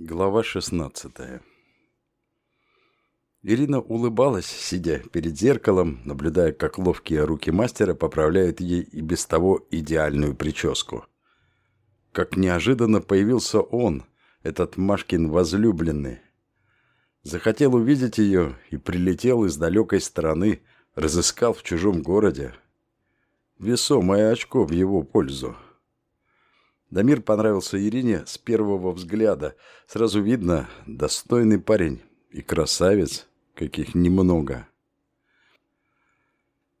Глава 16 Ирина улыбалась, сидя перед зеркалом, наблюдая, как ловкие руки мастера поправляют ей и без того идеальную прическу. Как неожиданно появился он, этот Машкин возлюбленный. Захотел увидеть ее и прилетел из далекой страны, разыскал в чужом городе. Весомое очко в его пользу. Дамир понравился Ирине с первого взгляда. Сразу видно, достойный парень и красавец, каких немного.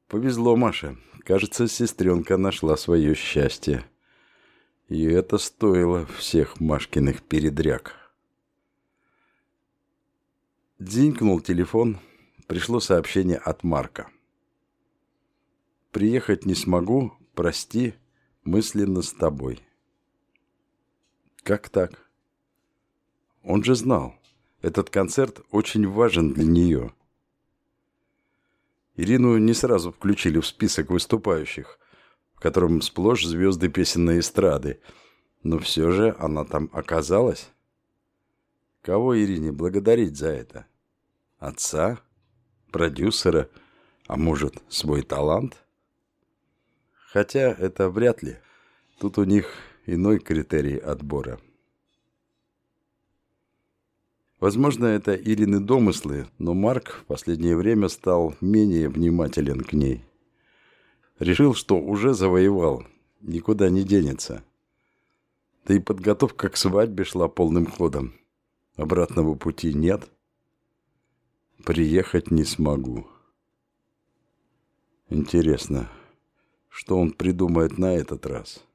Повезло Маше. Кажется, сестренка нашла свое счастье. И это стоило всех Машкиных передряг. Дзинькнул телефон. Пришло сообщение от Марка. «Приехать не смогу, прости, мысленно с тобой». Как так? Он же знал, этот концерт очень важен для нее. Ирину не сразу включили в список выступающих, в котором сплошь звезды песенной эстрады, но все же она там оказалась. Кого Ирине благодарить за это? Отца? Продюсера? А может, свой талант? Хотя это вряд ли. Тут у них иной критерий отбора. Возможно, это Ирины домыслы, но Марк в последнее время стал менее внимателен к ней. Решил, что уже завоевал, никуда не денется. Да и подготовка к свадьбе шла полным ходом. Обратного пути нет. Приехать не смогу. Интересно, что он придумает на этот раз?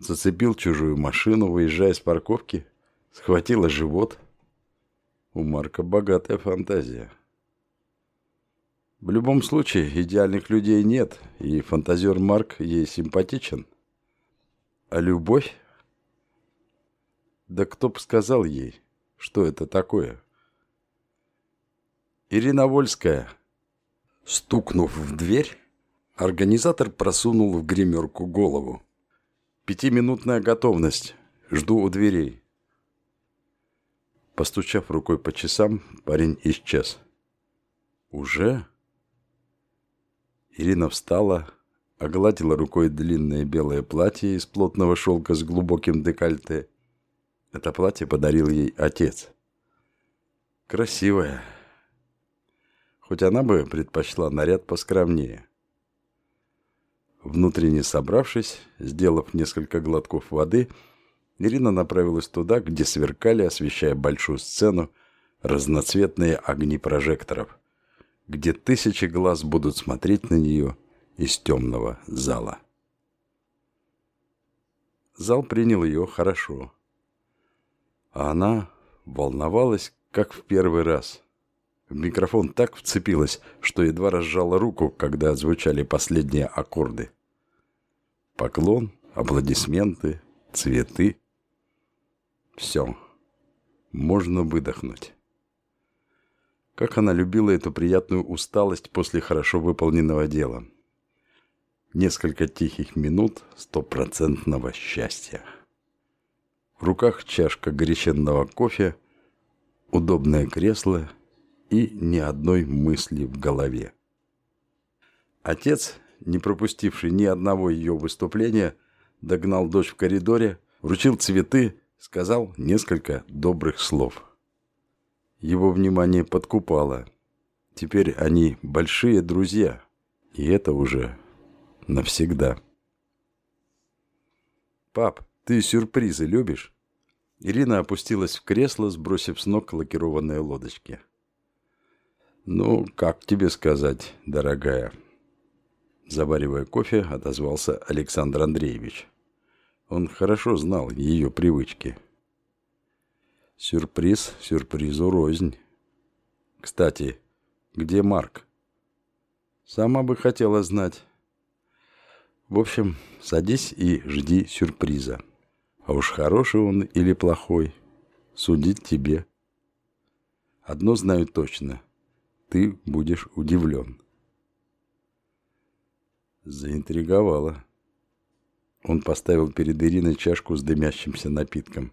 Зацепил чужую машину, выезжая с парковки, схватила живот. У Марка богатая фантазия. В любом случае, идеальных людей нет, и фантазер Марк ей симпатичен. А любовь? Да кто б сказал ей, что это такое? Ирина Вольская. Стукнув в дверь, организатор просунул в гримерку голову. Пятиминутная готовность. Жду у дверей. Постучав рукой по часам, парень исчез. Уже? Ирина встала, огладила рукой длинное белое платье из плотного шелка с глубоким декольте. Это платье подарил ей отец. Красивое. Хоть она бы предпочла наряд поскромнее. Внутренне собравшись, сделав несколько глотков воды, Ирина направилась туда, где сверкали, освещая большую сцену, разноцветные огни прожекторов, где тысячи глаз будут смотреть на нее из темного зала. Зал принял ее хорошо. А она волновалась, как в первый раз. В микрофон так вцепилась, что едва разжала руку, когда звучали последние аккорды. Поклон, аплодисменты, цветы. Все. Можно выдохнуть. Как она любила эту приятную усталость после хорошо выполненного дела. Несколько тихих минут стопроцентного счастья. В руках чашка горяченного кофе, удобное кресло и ни одной мысли в голове. Отец, не пропустивший ни одного ее выступления, догнал дочь в коридоре, вручил цветы, сказал несколько добрых слов. Его внимание подкупало. Теперь они большие друзья, и это уже навсегда. «Пап, ты сюрпризы любишь?» Ирина опустилась в кресло, сбросив с ног лакированные лодочки. «Ну, как тебе сказать, дорогая?» Заваривая кофе, отозвался Александр Андреевич. Он хорошо знал ее привычки. Сюрприз сюрпризу рознь. Кстати, где Марк? Сама бы хотела знать. В общем, садись и жди сюрприза. А уж хороший он или плохой, судить тебе. Одно знаю точно – ты будешь удивлен. Заинтриговала. Он поставил перед Ириной чашку с дымящимся напитком.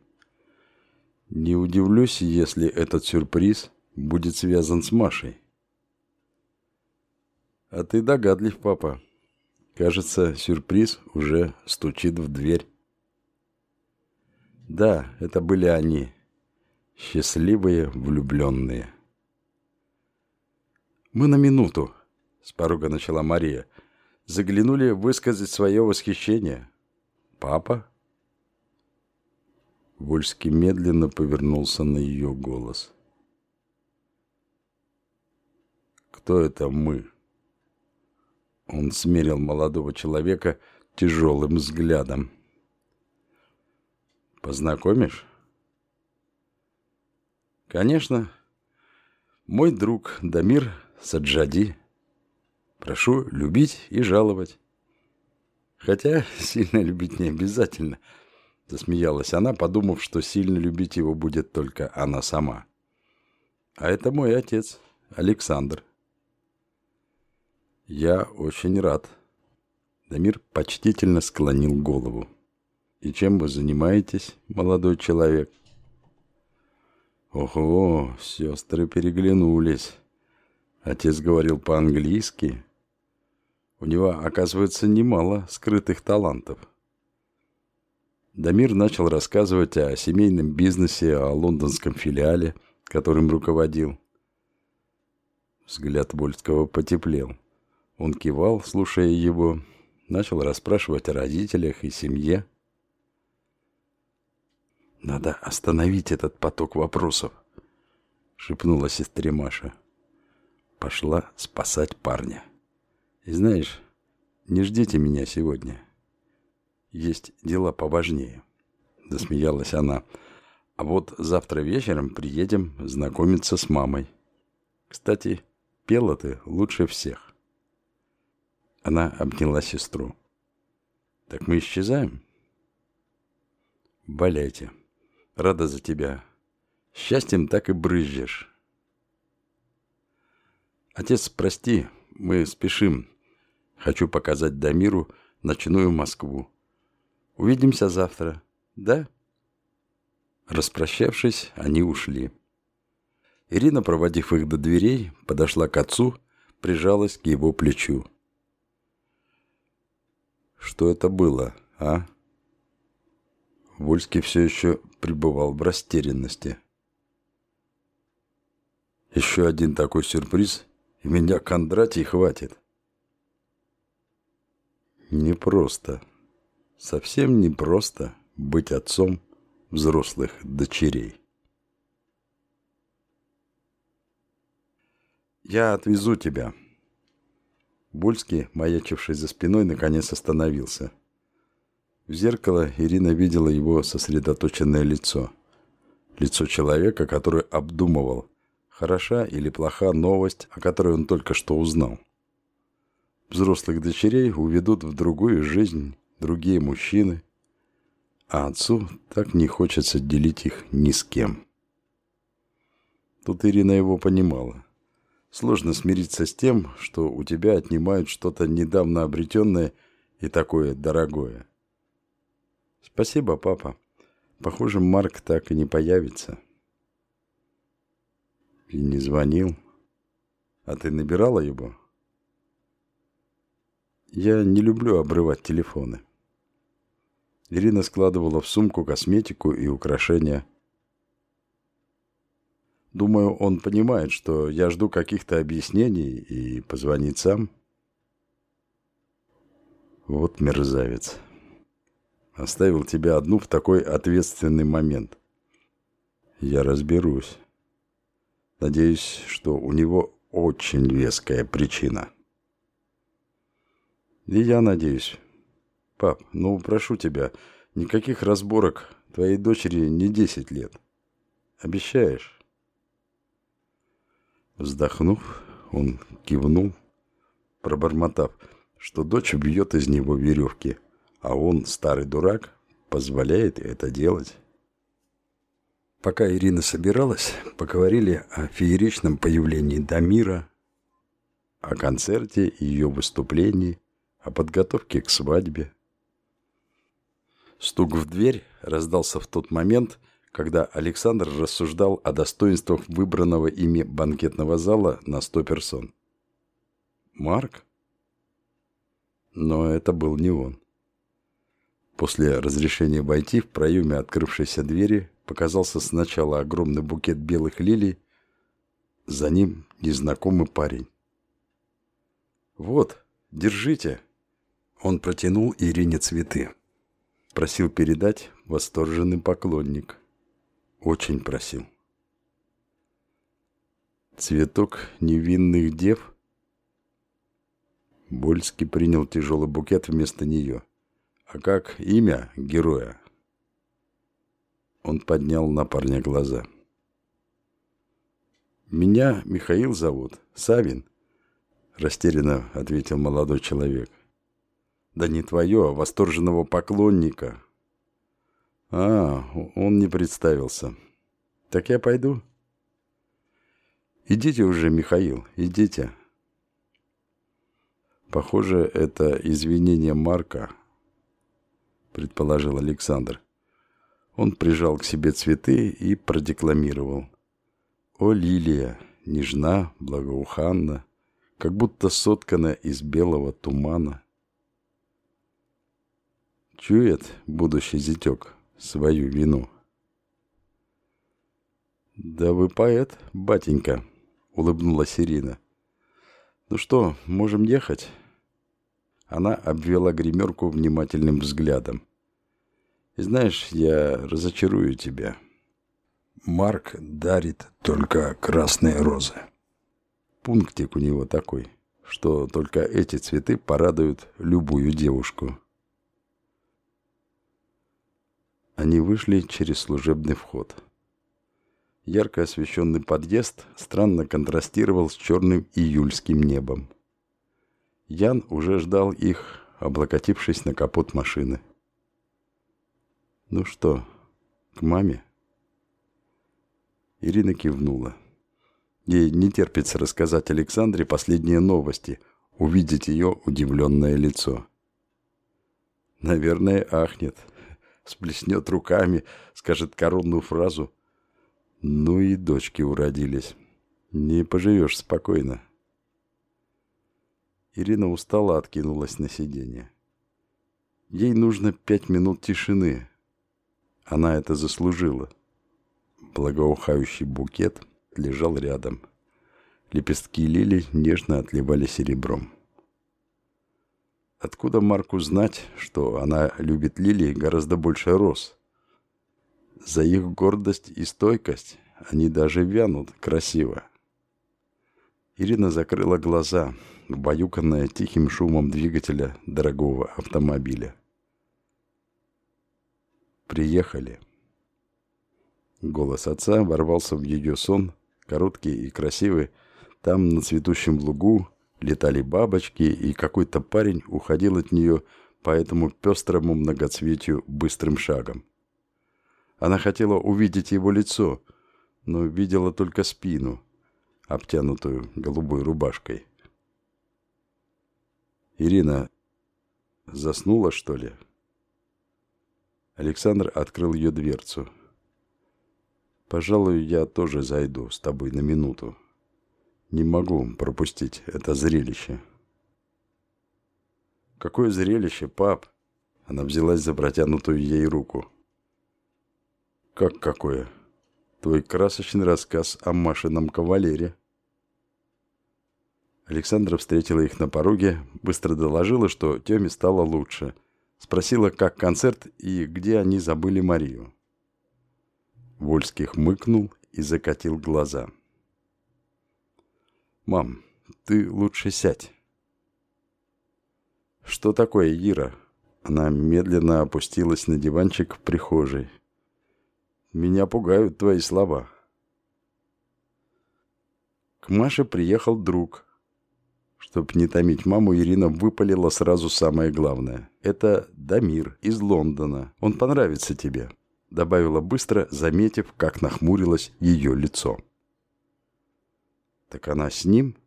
Не удивлюсь, если этот сюрприз будет связан с Машей. А ты догадлив, папа. Кажется, сюрприз уже стучит в дверь. Да, это были они. Счастливые влюбленные. Мы на минуту, с порога начала Мария. Заглянули высказать свое восхищение. Папа? Вольский медленно повернулся на ее голос. «Кто это мы?» Он смерил молодого человека тяжелым взглядом. «Познакомишь?» «Конечно. Мой друг Дамир Саджади. Прошу любить и жаловать. Хотя сильно любить не обязательно». Засмеялась она, подумав, что сильно любить его будет только она сама. «А это мой отец, Александр». «Я очень рад». Дамир почтительно склонил голову. «И чем вы занимаетесь, молодой человек?» «Ого, сестры переглянулись». Отец говорил по-английски. У него, оказывается, немало скрытых талантов. Дамир начал рассказывать о семейном бизнесе, о лондонском филиале, которым руководил. Взгляд Вольского потеплел. Он кивал, слушая его, начал расспрашивать о родителях и семье. «Надо остановить этот поток вопросов», — шепнула сестре Маша. Пошла спасать парня. «И знаешь, не ждите меня сегодня есть дела поважнее», — засмеялась она. «А вот завтра вечером приедем знакомиться с мамой. Кстати, пела ты лучше всех». Она обняла сестру. «Так мы исчезаем?» «Валяйте. Рада за тебя. Счастьем так и брызжешь». «Отец, прости, мы спешим. Хочу показать Дамиру ночную Москву. Увидимся завтра, да?» Распрощавшись, они ушли. Ирина, проводив их до дверей, подошла к отцу, прижалась к его плечу. «Что это было, а?» Вольский все еще пребывал в растерянности. «Еще один такой сюрприз, меня Кондратий хватит». «Непросто», Совсем непросто быть отцом взрослых дочерей. «Я отвезу тебя». Бульский, маячивший за спиной, наконец остановился. В зеркало Ирина видела его сосредоточенное лицо. Лицо человека, который обдумывал, хороша или плоха новость, о которой он только что узнал. Взрослых дочерей уведут в другую жизнь, другие мужчины, а отцу так не хочется делить их ни с кем. Тут Ирина его понимала. Сложно смириться с тем, что у тебя отнимают что-то недавно обретенное и такое дорогое. Спасибо, папа. Похоже, Марк так и не появится. И не звонил. А ты набирала его? Я не люблю обрывать телефоны. Ирина складывала в сумку косметику и украшения. Думаю, он понимает, что я жду каких-то объяснений и позвонит сам. Вот мерзавец. Оставил тебя одну в такой ответственный момент. Я разберусь. Надеюсь, что у него очень веская причина. И я надеюсь. Пап, ну прошу тебя, никаких разборок. Твоей дочери не десять лет. Обещаешь? Вздохнув, он кивнул, пробормотав, что дочь бьет из него веревки, а он, старый дурак, позволяет это делать. Пока Ирина собиралась, поговорили о фееричном появлении Дамира, о концерте и ее выступлении, о подготовке к свадьбе. Стук в дверь раздался в тот момент, когда Александр рассуждал о достоинствах выбранного ими банкетного зала на сто персон. Марк? Но это был не он. После разрешения войти в проеме открывшейся двери показался сначала огромный букет белых лилий, за ним незнакомый парень. «Вот, держите!» Он протянул Ирине цветы. Просил передать восторженный поклонник. Очень просил. Цветок невинных дев? Больский принял тяжелый букет вместо нее. А как имя героя? Он поднял на парня глаза. «Меня Михаил зовут. Савин», – растерянно ответил молодой человек. «Да не твое, а восторженного поклонника». «А, он не представился. Так я пойду?» «Идите уже, Михаил, идите». «Похоже, это извинение Марка», – предположил Александр. Он прижал к себе цветы и продекламировал. «О, лилия, нежна, благоуханна, как будто соткана из белого тумана». Чует будущий зятек свою вину. «Да вы поэт, батенька», — улыбнулась Ирина. «Ну что, можем ехать?» Она обвела гримерку внимательным взглядом. Знаешь, я разочарую тебя. Марк дарит только красные розы. Пунктик у него такой, что только эти цветы порадуют любую девушку. Они вышли через служебный вход. Ярко освещенный подъезд странно контрастировал с черным июльским небом. Ян уже ждал их, облокотившись на капот машины. «Ну что, к маме?» Ирина кивнула. Ей не терпится рассказать Александре последние новости, увидеть ее удивленное лицо. Наверное, ахнет, сплеснет руками, скажет коронную фразу. Ну и дочки уродились. Не поживешь спокойно. Ирина устало откинулась на сиденье. Ей нужно пять минут тишины, она это заслужила. Благоухающий букет лежал рядом. Лепестки лилий нежно отливали серебром. Откуда Марку знать, что она любит лилии гораздо больше роз? За их гордость и стойкость они даже вянут красиво. Ирина закрыла глаза, убаюканная тихим шумом двигателя дорогого автомобиля. Приехали. Голос отца ворвался в ее сон, короткий и красивый. Там, на цветущем лугу, летали бабочки, и какой-то парень уходил от нее по этому пестрому многоцветию быстрым шагом. Она хотела увидеть его лицо, но видела только спину, обтянутую голубой рубашкой. «Ирина заснула, что ли?» Александр открыл ее дверцу. «Пожалуй, я тоже зайду с тобой на минуту. Не могу пропустить это зрелище». «Какое зрелище, пап?» Она взялась за протянутую ей руку. «Как какое? Твой красочный рассказ о Машином кавалере». Александра встретила их на пороге, быстро доложила, что Теме стало лучше – Спросила, как концерт и где они забыли Марию. Вольский хмыкнул и закатил глаза. «Мам, ты лучше сядь». «Что такое, Ира?» Она медленно опустилась на диванчик в прихожей. «Меня пугают твои слова». К Маше приехал друг – Чтоб не томить маму, Ирина выпалила сразу самое главное. «Это Дамир из Лондона. Он понравится тебе», — добавила быстро, заметив, как нахмурилось ее лицо. «Так она с ним?»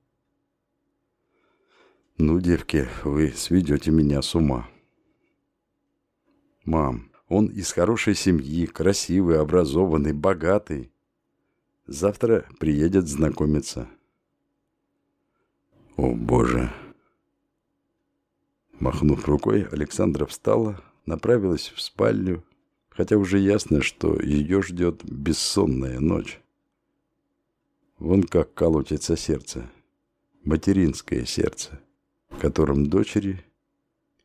«Ну, девки, вы сведете меня с ума». «Мам, Он из хорошей семьи, красивый, образованный, богатый. Завтра приедет знакомиться. О, Боже! Махнув рукой, Александра встала, направилась в спальню, хотя уже ясно, что ее ждет бессонная ночь. Вон как колотится сердце, материнское сердце, в котором дочери,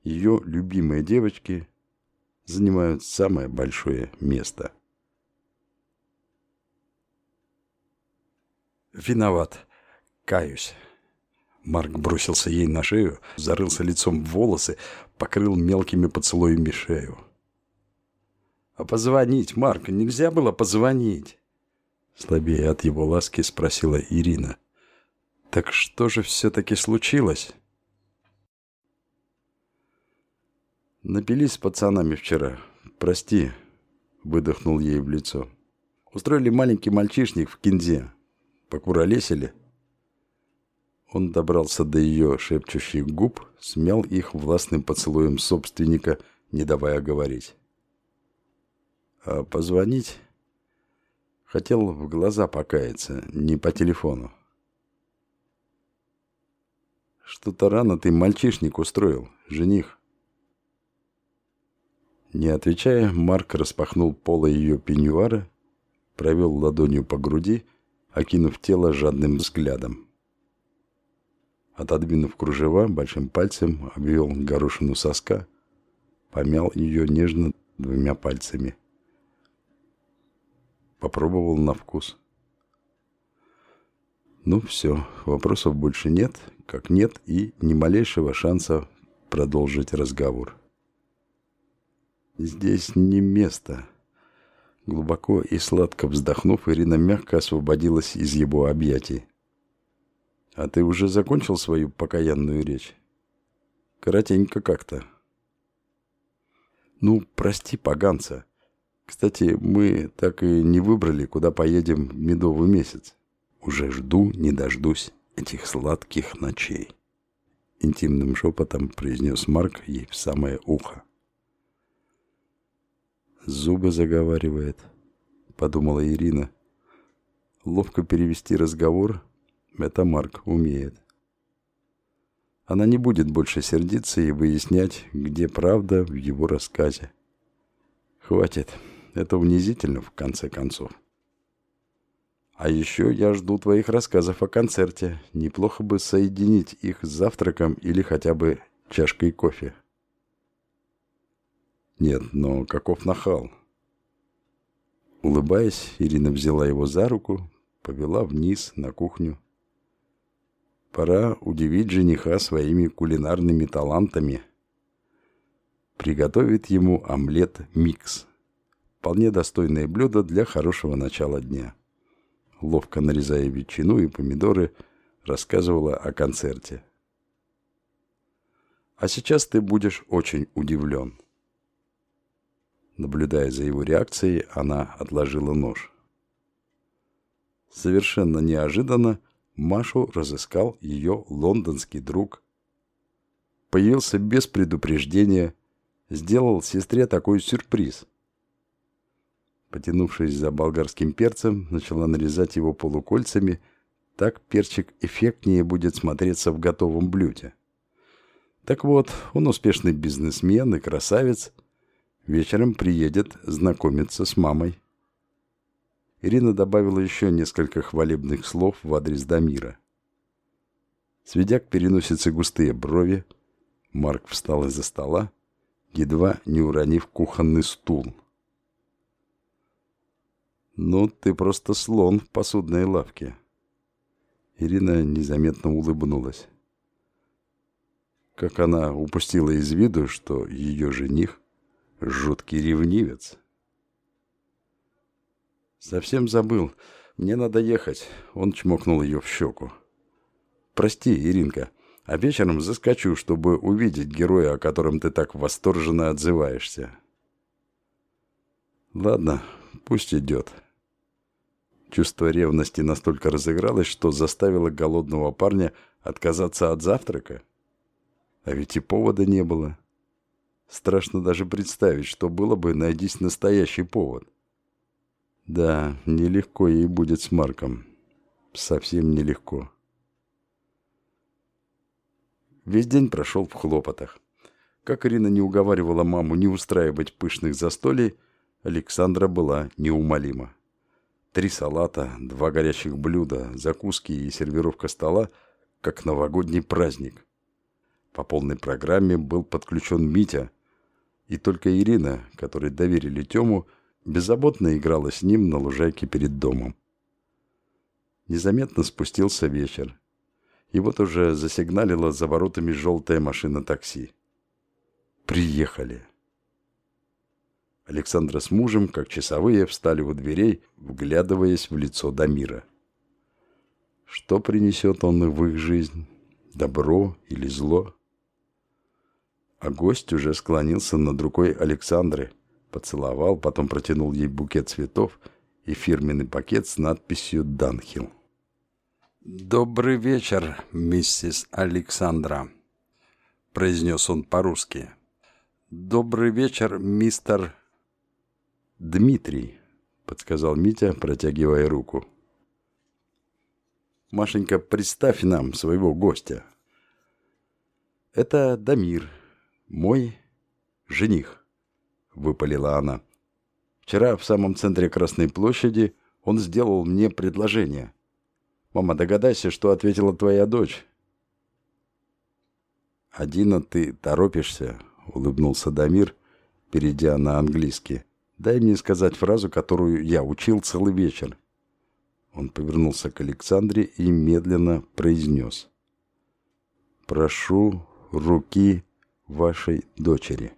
ее любимые девочки, занимают самое большое место. Виноват. Каюсь. Марк бросился ей на шею, зарылся лицом в волосы, покрыл мелкими поцелуями шею. «А позвонить, Марк, нельзя было позвонить?» Слабее от его ласки спросила Ирина. «Так что же все-таки случилось?» «Напились с пацанами вчера. Прости», — выдохнул ей в лицо. «Устроили маленький мальчишник в кинзе. Покуролесили». Он добрался до ее шепчущих губ, смял их властным поцелуем собственника, не давая говорить. А позвонить? Хотел в глаза покаяться, не по телефону. Что-то рано ты мальчишник устроил, жених. Не отвечая, Марк распахнул поло ее пеньюара, провел ладонью по груди, окинув тело жадным взглядом. Отодвинув кружева, большим пальцем обвел горошину соска, помял ее нежно двумя пальцами. Попробовал на вкус. Ну все, вопросов больше нет, как нет и ни малейшего шанса продолжить разговор. Здесь не место. Глубоко и сладко вздохнув, Ирина мягко освободилась из его объятий. А ты уже закончил свою покаянную речь? Коротенько как-то. Ну, прости, поганца. Кстати, мы так и не выбрали, куда поедем в медовый месяц. Уже жду, не дождусь этих сладких ночей. Интимным шепотом произнес Марк ей в самое ухо. Зубы заговаривает, подумала Ирина. Ловко перевести разговор это Марк умеет. Она не будет больше сердиться и выяснять, где правда в его рассказе. Хватит. Это унизительно, в конце концов. А еще я жду твоих рассказов о концерте. Неплохо бы соединить их с завтраком или хотя бы чашкой кофе. Нет, но каков нахал. Улыбаясь, Ирина взяла его за руку, повела вниз на кухню. Пора удивить жениха своими кулинарными талантами. Приготовит ему омлет-микс. Вполне достойное блюдо для хорошего начала дня. Ловко нарезая ветчину и помидоры, рассказывала о концерте. А сейчас ты будешь очень удивлен. Наблюдая за его реакцией, она отложила нож. Совершенно неожиданно Машу разыскал ее лондонский друг. Появился без предупреждения, сделал сестре такой сюрприз. Потянувшись за болгарским перцем, начала нарезать его полукольцами, так перчик эффектнее будет смотреться в готовом блюде. Так вот, он успешный бизнесмен и красавец. Вечером приедет знакомиться с мамой. Ирина добавила еще несколько хвалебных слов в адрес Дамира. Сведя к переносице густые брови, Марк встал из-за стола, едва не уронив кухонный стул. «Ну, ты просто слон в посудной лавке». Ирина незаметно улыбнулась. Как она упустила из виду, что ее жених — жуткий ревнивец. «Совсем забыл. Мне надо ехать». Он чмокнул ее в щеку. «Прости, Иринка, а вечером заскочу, чтобы увидеть героя, о котором ты так восторженно отзываешься». «Ладно, пусть идет». Чувство ревности настолько разыгралось, что заставило голодного парня отказаться от завтрака. А ведь и повода не было. Страшно даже представить, что было бы, найдись настоящий повод. Да, нелегко ей будет с Марком. Совсем нелегко. Весь день прошел в хлопотах. Как Ирина не уговаривала маму не устраивать пышных застолий, Александра была неумолима. Три салата, два горячих блюда, закуски и сервировка стола, как новогодний праздник. По полной программе был подключен Митя, и только Ирина, которой доверили Тему, беззаботно играла с ним на лужайке перед домом. Незаметно спустился вечер, и вот уже засигналила за воротами желтая машина такси. Приехали. Александра с мужем, как часовые, встали у дверей, вглядываясь в лицо Дамира. Что принесет он в их жизнь? Добро или зло? А гость уже склонился над рукой Александры, поцеловал, потом протянул ей букет цветов и фирменный пакет с надписью «Данхилл». «Добрый вечер, миссис Александра», — произнес он по-русски. «Добрый вечер, мистер...» «Дмитрий», — подсказал Митя, протягивая руку. «Машенька, представь нам своего гостя». «Это Дамир, мой жених», — выпалила она. «Вчера в самом центре Красной площади он сделал мне предложение». Мама, догадайся, что ответила твоя дочь. «Адина, ты торопишься», — улыбнулся Дамир, перейдя на английский. «Дай мне сказать фразу, которую я учил целый вечер». Он повернулся к Александре и медленно произнес. «Прошу руки вашей дочери».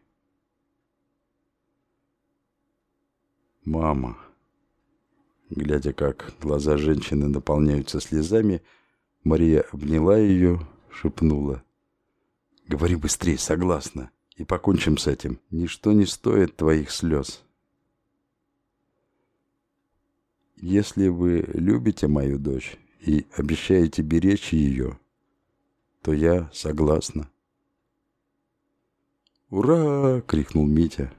«Мама», Глядя, как глаза женщины наполняются слезами, Мария обняла ее, шепнула. «Говори быстрее, согласна, и покончим с этим. Ничто не стоит твоих слез». «Если вы любите мою дочь и обещаете беречь ее, то я согласна». «Ура!» — крикнул Митя.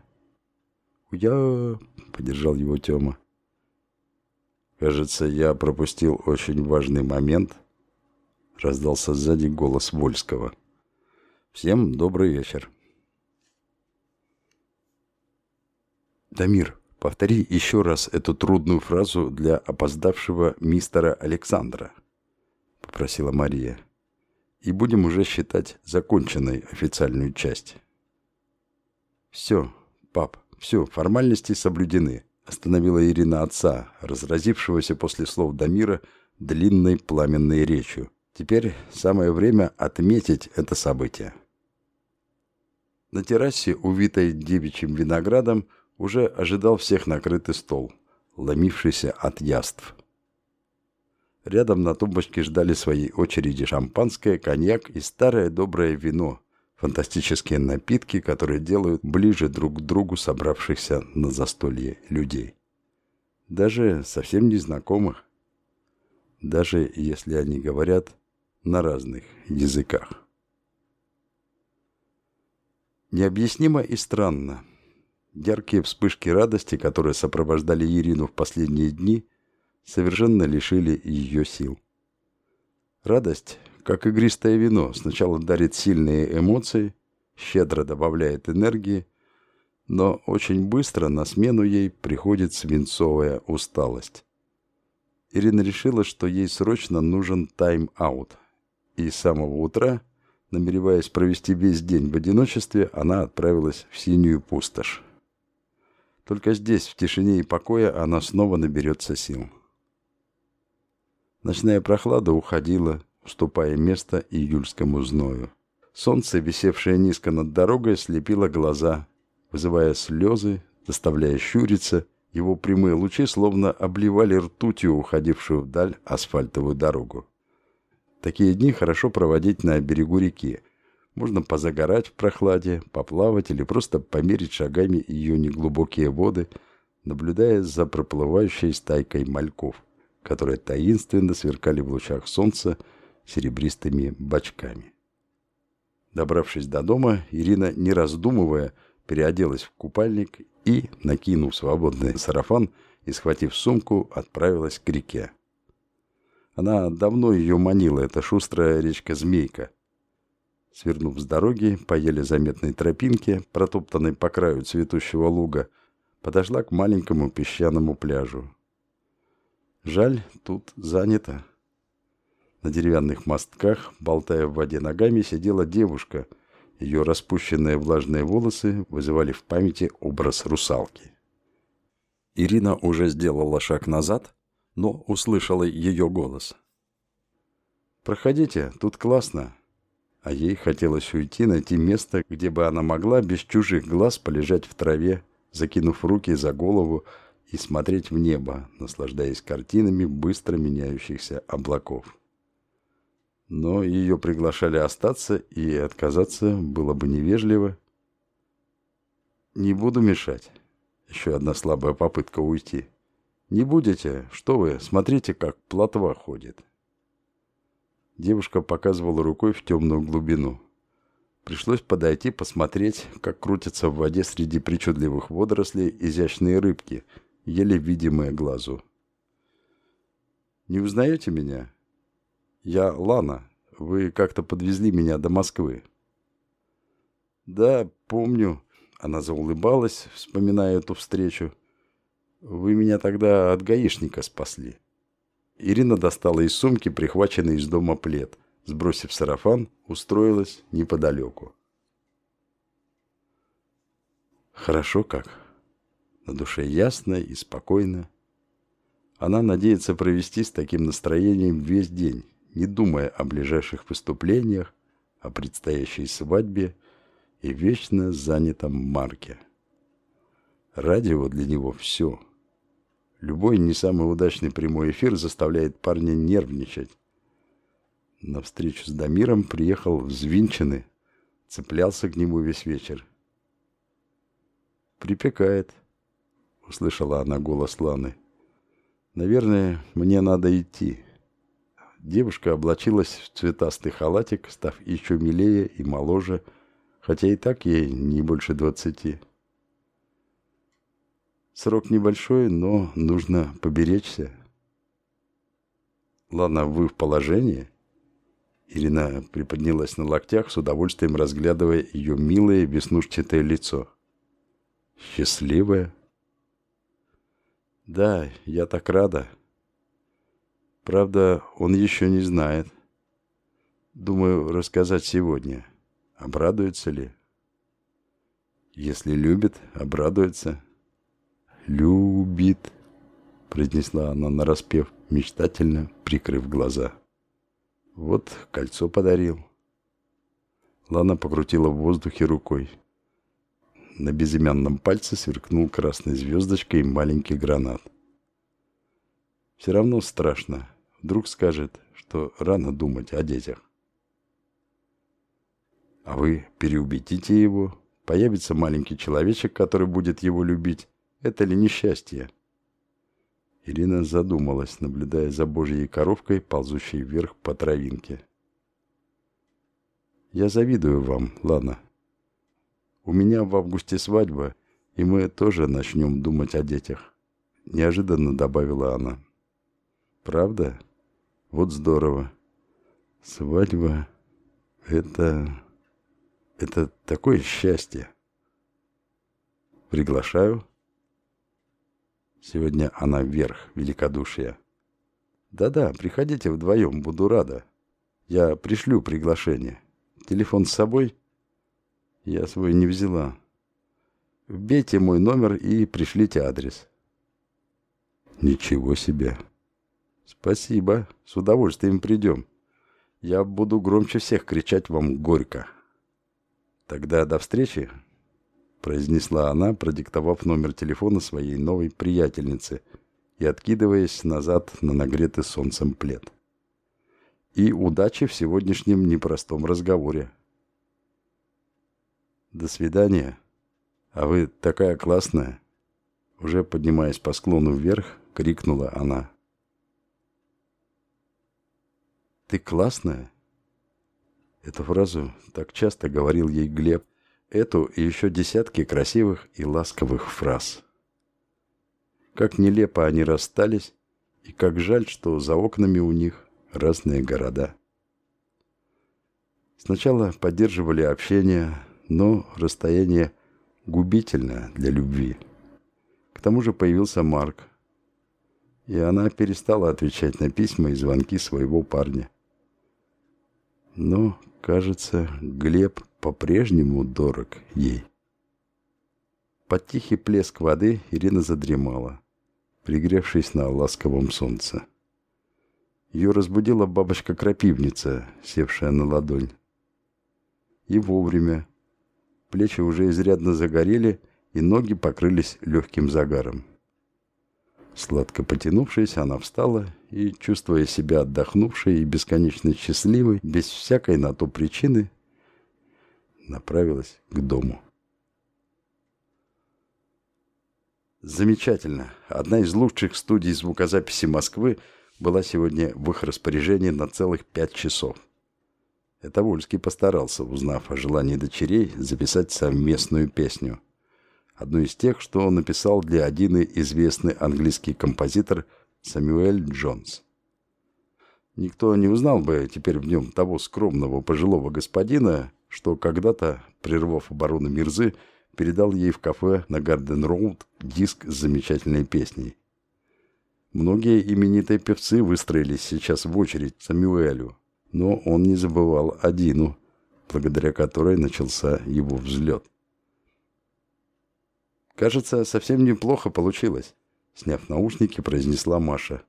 «Я...» — поддержал его Тёма. Кажется, я пропустил очень важный момент. Раздался сзади голос Вольского. Всем добрый вечер. Дамир, повтори еще раз эту трудную фразу для опоздавшего мистера Александра, попросила Мария. И будем уже считать законченной официальную часть. Все, пап, все, формальности соблюдены остановила Ирина отца, разразившегося после слов Дамира длинной пламенной речью. Теперь самое время отметить это событие. На террасе, увитой девичьим виноградом, уже ожидал всех накрытый стол, ломившийся от яств. Рядом на тумбочке ждали своей очереди шампанское, коньяк и старое доброе вино, Фантастические напитки, которые делают ближе друг к другу собравшихся на застолье людей. Даже совсем незнакомых. Даже если они говорят на разных языках. Необъяснимо и странно. Яркие вспышки радости, которые сопровождали Ирину в последние дни, совершенно лишили ее сил. Радость как игристое вино, сначала дарит сильные эмоции, щедро добавляет энергии, но очень быстро на смену ей приходит свинцовая усталость. Ирина решила, что ей срочно нужен тайм-аут. И с самого утра, намереваясь провести весь день в одиночестве, она отправилась в синюю пустошь. Только здесь, в тишине и покое, она снова наберется сил. Ночная прохлада уходила, уступая место июльскому зною. Солнце, висевшее низко над дорогой, слепило глаза, вызывая слезы, заставляя щуриться. Его прямые лучи словно обливали ртутью уходившую вдаль асфальтовую дорогу. Такие дни хорошо проводить на берегу реки. Можно позагорать в прохладе, поплавать или просто померить шагами ее неглубокие воды, наблюдая за проплывающей стайкой мальков, которые таинственно сверкали в лучах солнца, серебристыми бочками. Добравшись до дома, Ирина, не раздумывая, переоделась в купальник и, накинув свободный сарафан и схватив сумку, отправилась к реке. Она давно ее манила, эта шустрая речка Змейка. Свернув с дороги по еле заметной тропинке, протоптанной по краю цветущего луга, подошла к маленькому песчаному пляжу. Жаль, тут занято. На деревянных мостках, болтая в воде ногами, сидела девушка. Ее распущенные влажные волосы вызывали в памяти образ русалки. Ирина уже сделала шаг назад, но услышала ее голос. «Проходите, тут классно». А ей хотелось уйти, найти место, где бы она могла без чужих глаз полежать в траве, закинув руки за голову и смотреть в небо, наслаждаясь картинами быстро меняющихся облаков но ее приглашали остаться, и отказаться было бы невежливо. «Не буду мешать». Еще одна слабая попытка уйти. «Не будете? Что вы? Смотрите, как плотва ходит». Девушка показывала рукой в темную глубину. Пришлось подойти, посмотреть, как крутятся в воде среди причудливых водорослей изящные рыбки, еле видимые глазу. «Не узнаете меня?» Я Лана. Вы как-то подвезли меня до Москвы. Да, помню. Она заулыбалась, вспоминая эту встречу. Вы меня тогда от гаишника спасли. Ирина достала из сумки прихваченный из дома плед. Сбросив сарафан, устроилась неподалеку. Хорошо как. На душе ясно и спокойно. Она надеется провести с таким настроением весь день не думая о ближайших выступлениях, о предстоящей свадьбе и вечно занятом Марке. Радио для него все. Любой не самый удачный прямой эфир заставляет парня нервничать. На встречу с Дамиром приехал взвинченный, цеплялся к нему весь вечер. «Припекает», — услышала она голос Ланы. «Наверное, мне надо идти». Девушка облачилась в цветастый халатик, став еще милее и моложе, хотя и так ей не больше двадцати. Срок небольшой, но нужно поберечься. Ладно, вы в положении? Ирина приподнялась на локтях, с удовольствием разглядывая ее милое веснушчатое лицо. Счастливая? Да, я так рада. Правда, он еще не знает. Думаю, рассказать сегодня. Обрадуется ли? Если любит, обрадуется. Любит, произнесла она нараспев, мечтательно прикрыв глаза. Вот кольцо подарил. Лана покрутила в воздухе рукой. На безымянном пальце сверкнул красной звездочкой маленький гранат. Все равно страшно. Вдруг скажет, что рано думать о детях. А вы переубедите его. Появится маленький человечек, который будет его любить. Это ли несчастье? Ирина задумалась, наблюдая за божьей коровкой, ползущей вверх по травинке. «Я завидую вам, Лана. У меня в августе свадьба, и мы тоже начнем думать о детях», — неожиданно добавила она. «Правда?» Вот здорово. Свадьба — это... Это такое счастье. Приглашаю. Сегодня она вверх, великодушия. Да-да, приходите вдвоем, буду рада. Я пришлю приглашение. Телефон с собой? Я свой не взяла. Вбейте мой номер и пришлите адрес. Ничего себе. Спасибо. С удовольствием придем. Я буду громче всех кричать вам горько. Тогда до встречи, произнесла она, продиктовав номер телефона своей новой приятельницы и откидываясь назад на нагретый солнцем плед. И удачи в сегодняшнем непростом разговоре. До свидания. А вы такая классная. Уже поднимаясь по склону вверх, крикнула она. «Ты классная?» Эту фразу так часто говорил ей Глеб. Эту и еще десятки красивых и ласковых фраз. Как нелепо они расстались, и как жаль, что за окнами у них разные города. Сначала поддерживали общение, но расстояние губительно для любви. К тому же появился Марк, и она перестала отвечать на письма и звонки своего парня. Но, кажется, Глеб по-прежнему дорог ей. Под тихий плеск воды Ирина задремала, пригревшись на ласковом солнце. Ее разбудила бабочка-крапивница, севшая на ладонь. И вовремя. Плечи уже изрядно загорели, и ноги покрылись легким загаром. Сладко потянувшись, она встала и, чувствуя себя отдохнувшей и бесконечно счастливой, без всякой на то причины, направилась к дому. Замечательно. Одна из лучших студий звукозаписи Москвы была сегодня в их распоряжении на целых пять часов. Это Вольский постарался, узнав о желании дочерей, записать совместную песню – одну из тех, что он написал для один известный английский композитор Самюэль Джонс. Никто не узнал бы теперь в нем того скромного пожилого господина, что когда-то, прервав оборону Мирзы, передал ей в кафе на Гарден-Роуд диск с замечательной песней. Многие именитые певцы выстроились сейчас в очередь Самюэлю, но он не забывал Адину, благодаря которой начался его взлет. «Кажется, совсем неплохо получилось», — сняв наушники, произнесла Маша.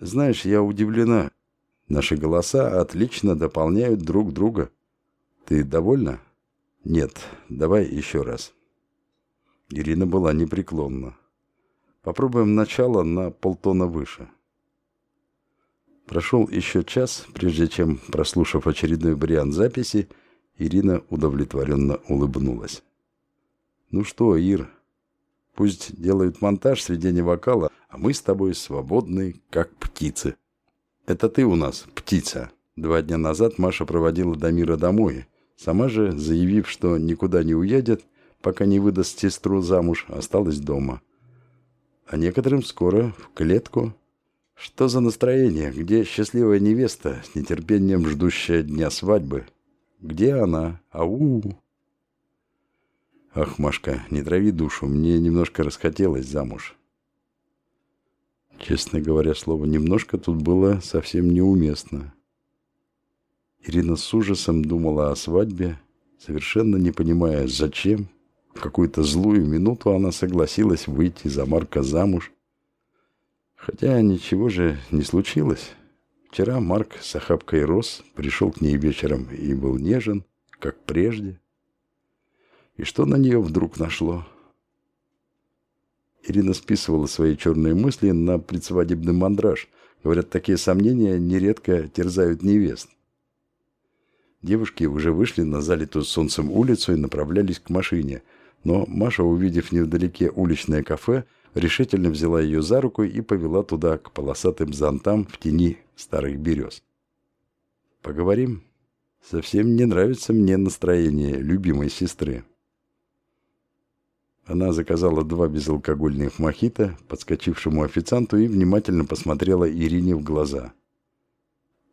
«Знаешь, я удивлена. Наши голоса отлично дополняют друг друга. Ты довольна?» «Нет, давай еще раз». Ирина была непреклонна. «Попробуем начало на полтона выше». Прошел еще час, прежде чем, прослушав очередной вариант записи, Ирина удовлетворенно улыбнулась. «Ну что, Ир, Пусть делают монтаж, сведение вокала, а мы с тобой свободны, как птицы. Это ты у нас птица. Два дня назад Маша проводила Дамира домой. Сама же, заявив, что никуда не уедет, пока не выдаст сестру замуж, осталась дома. А некоторым скоро в клетку. Что за настроение? Где счастливая невеста, с нетерпением ждущая дня свадьбы? Где она? Ау! Ах, Машка, не трави душу, мне немножко расхотелось замуж. Честно говоря, слово «немножко» тут было совсем неуместно. Ирина с ужасом думала о свадьбе, совершенно не понимая, зачем. В какую-то злую минуту она согласилась выйти за Марка замуж. Хотя ничего же не случилось. Вчера Марк с охапкой роз пришел к ней вечером и был нежен, как прежде. И что на нее вдруг нашло? Ирина списывала свои черные мысли на предсвадебный мандраж. Говорят, такие сомнения нередко терзают невест. Девушки уже вышли на залитую солнцем улицу и направлялись к машине. Но Маша, увидев невдалеке уличное кафе, решительно взяла ее за руку и повела туда, к полосатым зонтам в тени старых берез. «Поговорим?» Совсем не нравится мне настроение любимой сестры. Она заказала два безалкогольных мохито подскочившему официанту и внимательно посмотрела Ирине в глаза.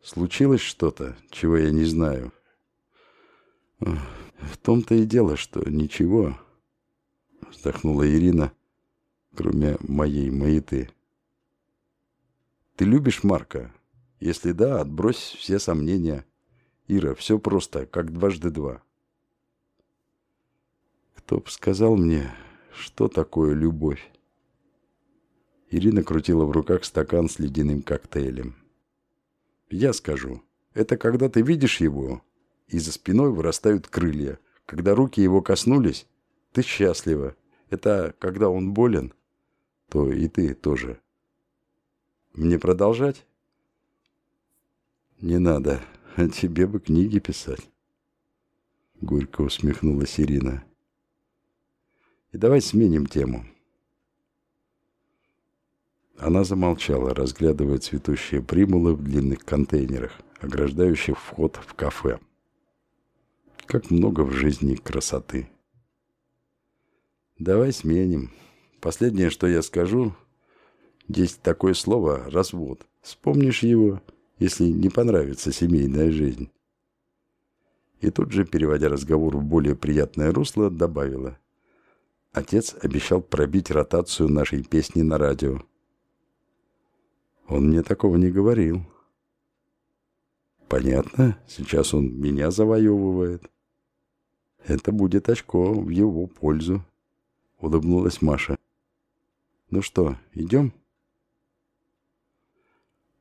«Случилось что-то, чего я не знаю?» «В том-то и дело, что ничего», — вздохнула Ирина, кроме моей маяты. «Ты любишь Марка? Если да, отбрось все сомнения. Ира, все просто, как дважды два». Кто б сказал мне, что такое любовь? Ирина крутила в руках стакан с ледяным коктейлем. Я скажу. Это когда ты видишь его, и за спиной вырастают крылья. Когда руки его коснулись, ты счастлива. Это когда он болен, то и ты тоже. Мне продолжать? Не надо. Тебе бы книги писать. Горько усмехнулась Ирина. И давай сменим тему. Она замолчала, разглядывая цветущие примулы в длинных контейнерах, ограждающих вход в кафе. Как много в жизни красоты. Давай сменим. Последнее, что я скажу, есть такое слово «развод». Вспомнишь его, если не понравится семейная жизнь. И тут же, переводя разговор в более приятное русло, добавила. Отец обещал пробить ротацию нашей песни на радио. Он мне такого не говорил. Понятно, сейчас он меня завоевывает. Это будет очко в его пользу, улыбнулась Маша. Ну что, идем?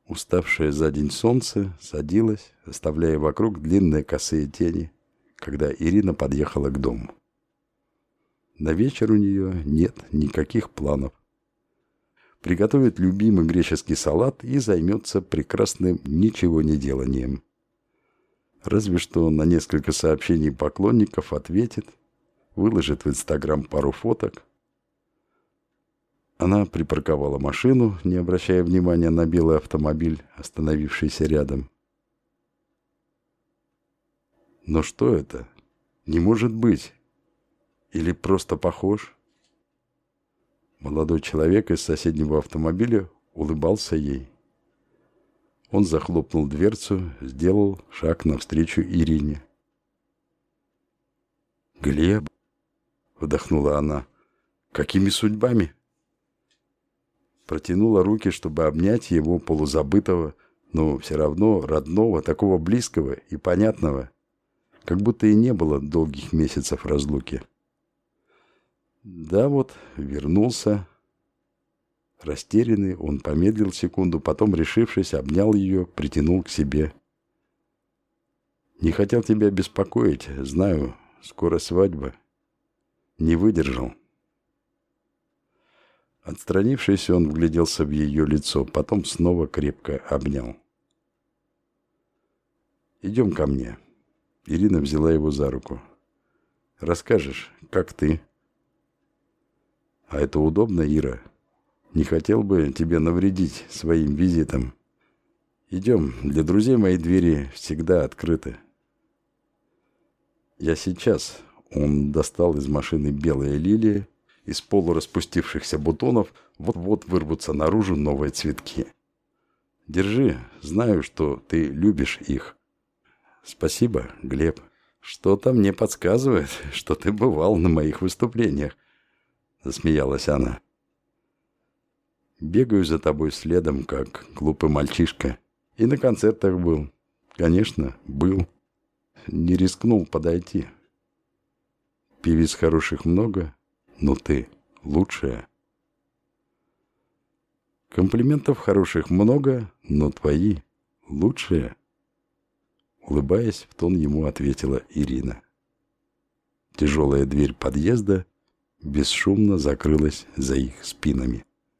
Уставшее за день солнце садилось, оставляя вокруг длинные косые тени, когда Ирина подъехала к дому. На вечер у нее нет никаких планов приготовит любимый греческий салат и займется прекрасным ничего не деланием. Разве что на несколько сообщений поклонников ответит, выложит в Инстаграм пару фоток. Она припарковала машину, не обращая внимания на белый автомобиль, остановившийся рядом. Но что это? Не может быть. Или просто похож? Молодой человек из соседнего автомобиля улыбался ей. Он захлопнул дверцу, сделал шаг навстречу Ирине. «Глеб!» — вдохнула она. «Какими судьбами?» Протянула руки, чтобы обнять его полузабытого, но все равно родного, такого близкого и понятного, как будто и не было долгих месяцев разлуки. Да вот, вернулся. Растерянный, он помедлил секунду, потом, решившись, обнял ее, притянул к себе. «Не хотел тебя беспокоить, знаю, скоро свадьба. Не выдержал». Отстранившись, он вгляделся в ее лицо, потом снова крепко обнял. «Идем ко мне». Ирина взяла его за руку. «Расскажешь, как ты?» А это удобно, Ира? Не хотел бы тебе навредить своим визитом. Идем, для друзей мои двери всегда открыты. Я сейчас. Он достал из машины белые лилии. Из полураспустившихся бутонов вот-вот вырвутся наружу новые цветки. Держи, знаю, что ты любишь их. Спасибо, Глеб. Что-то мне подсказывает, что ты бывал на моих выступлениях. — засмеялась она. «Бегаю за тобой следом, как глупый мальчишка. И на концертах был. Конечно, был. Не рискнул подойти. Певиц хороших много, но ты лучшая. Комплиментов хороших много, но твои лучшие. Улыбаясь, в тон ему ответила Ирина. Тяжелая дверь подъезда бесшумно закрылась за их спинами.